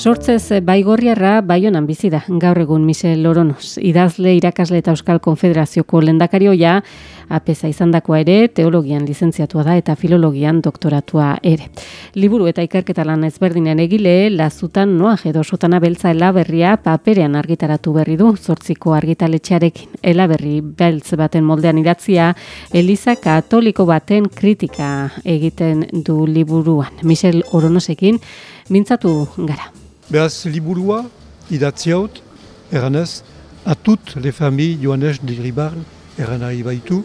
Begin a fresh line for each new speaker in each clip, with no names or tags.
Sortzez baigorriarra baionan bizi da gaur egun Michel Loronos, idazle irakasle eta Euskal Konfederazioko lendakarioa apesa izandakoa ere teologian lizentziatua da eta filologian doktoratua ere. Liburu eta ikerketa lan ezberdinen egile lazutan noa edo sotana beltza elaberria paperean argitaratu berri du zortziko argitaletxearekin elaberri beltz baten moldean idatzia Eliza Katoliko baten kritika egiten du liburuan. Michel Oronosekin mintzatu gara.
Beaz, liburua idatzi haut, eranez, a toutes les familles joanes diribarn, eran nahi baitu,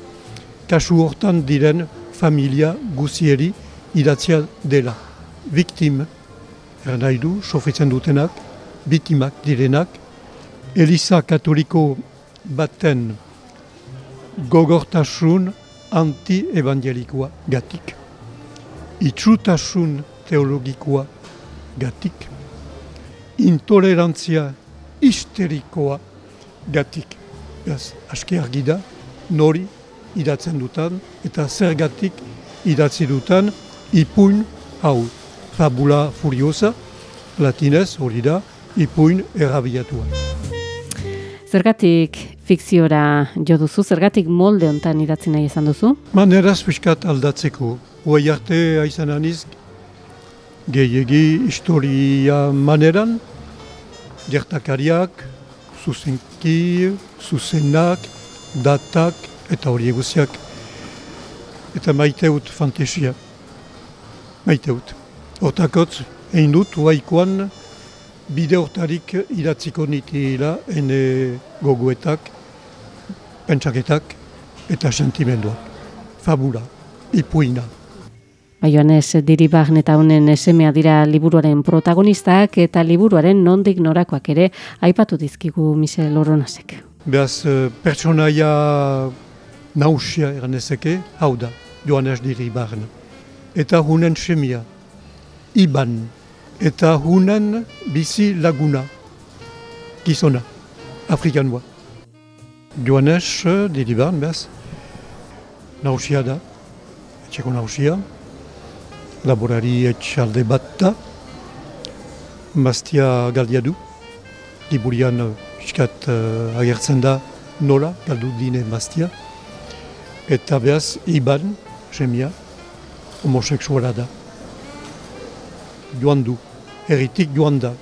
kasu hortan diren familia guzieri idatzia dela. Viktim, eran nahi du, sofitzen dutenak, bitimak direnak, Eliza Katoliko baten gogortasun anti-evangelikoa gatik. Itxutasun teologikoa gatik intolerantzia histerikoa gatik. Beaz, aski argi da, nori idatzen dutan, eta zergatik idatzi dutan, ipuin hau, fabula furiosa, latinez hori da, ipuin errabiatua.
Zergatik fikziora jo duzu, zergatik molde hontan idatzi nahi izan duzu?
Maneraz fiskat aldatzeko, huai arte aizan aniz, gehiegi historia maneran, gertakariak, zuzenki, zuzenak, datak eta hori eguziak. Eta maiteut fantesia. Maiteut. Hortakotz, egin dut, huaikoan, bide hortarik iratziko nitila ene gogoetak, pentsaketak eta sentimenduak. Fabula, ipuina.
Baioanez diribarn eta honen esemea dira liburuaren protagonistak eta liburuaren nondik norakoak ere aipatu dizkigu Michel Oronasek.
Beaz, eh, pertsonaia nausia eranezeke, hau da, Joanes diribarn. Eta hunen semia, Iban, eta hunen bizi laguna, gizona, afrikanua. Joanes diribarn, beaz, nausia da, etxeko nausia, laborari etxalde bat da, maztia galdia du, liburian iskat uh, agertzen da nola, galdu dine maztia, eta behaz, iban, semia, homoseksuala da. Joan du, erritik joan da.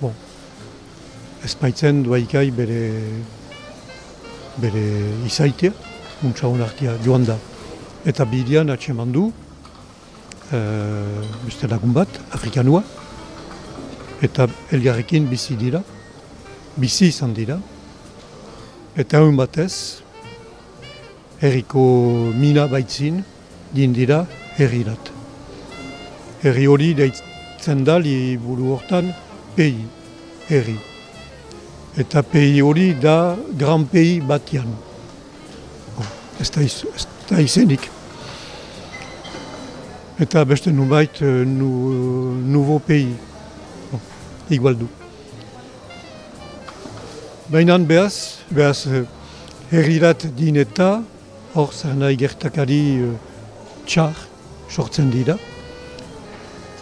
Bon, ez baitzen duaikai bere, bere izaitea, untsa honartia joan da. Eta bidean atseman du, beste lagun bat, afrikanua, eta elgarrekin bizi dira, bizi izan dira, eta hau batez, herriko mina baitzin, din dira herrirat. Herri hori deitzen da, li buru hortan, pei, herri. Eta pei hori da, gran pei batian. Bon, ez da izenik eta beste nubait uh, nu, nouveau pays. Bon, igual du. Baina behaz, behaz uh, herrirat din eta hor zer nahi gertakari uh, txar sortzen dira.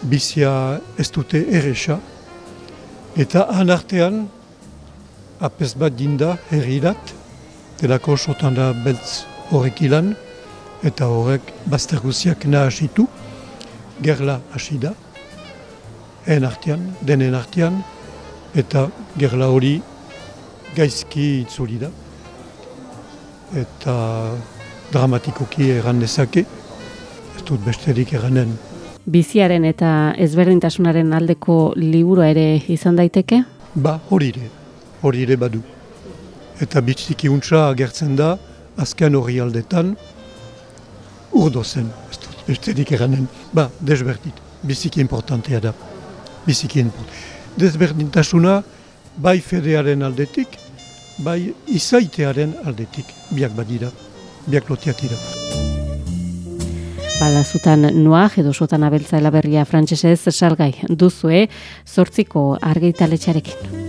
Bizia ez dute erresa. Eta anartean apes bat dinda herrirat, delako sotan da beltz horrek ilan, eta horrek bazterguziak nahasitu gerla hasi da, en artean, denen artean, eta gerla hori gaizki itzuli da, eta dramatikoki erran dezake, ez dut besterik erranen.
Biziaren eta ezberdintasunaren aldeko liburu ere izan daiteke?
Ba, hori ere, hori ere badu. Eta bitziki untsa agertzen da, azken hori aldetan, urdo zen, ez besterik eranen, ba, desberdit, biziki importantea da, biziki importantea. Desberdintasuna, bai fedearen aldetik, bai izaitearen aldetik, biak badira, biak lotiak dira.
Balazutan noa, edo sotan abeltza elaberria frantsesez salgai duzue, zortziko argitaletxarekin.